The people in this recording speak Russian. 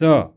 Все,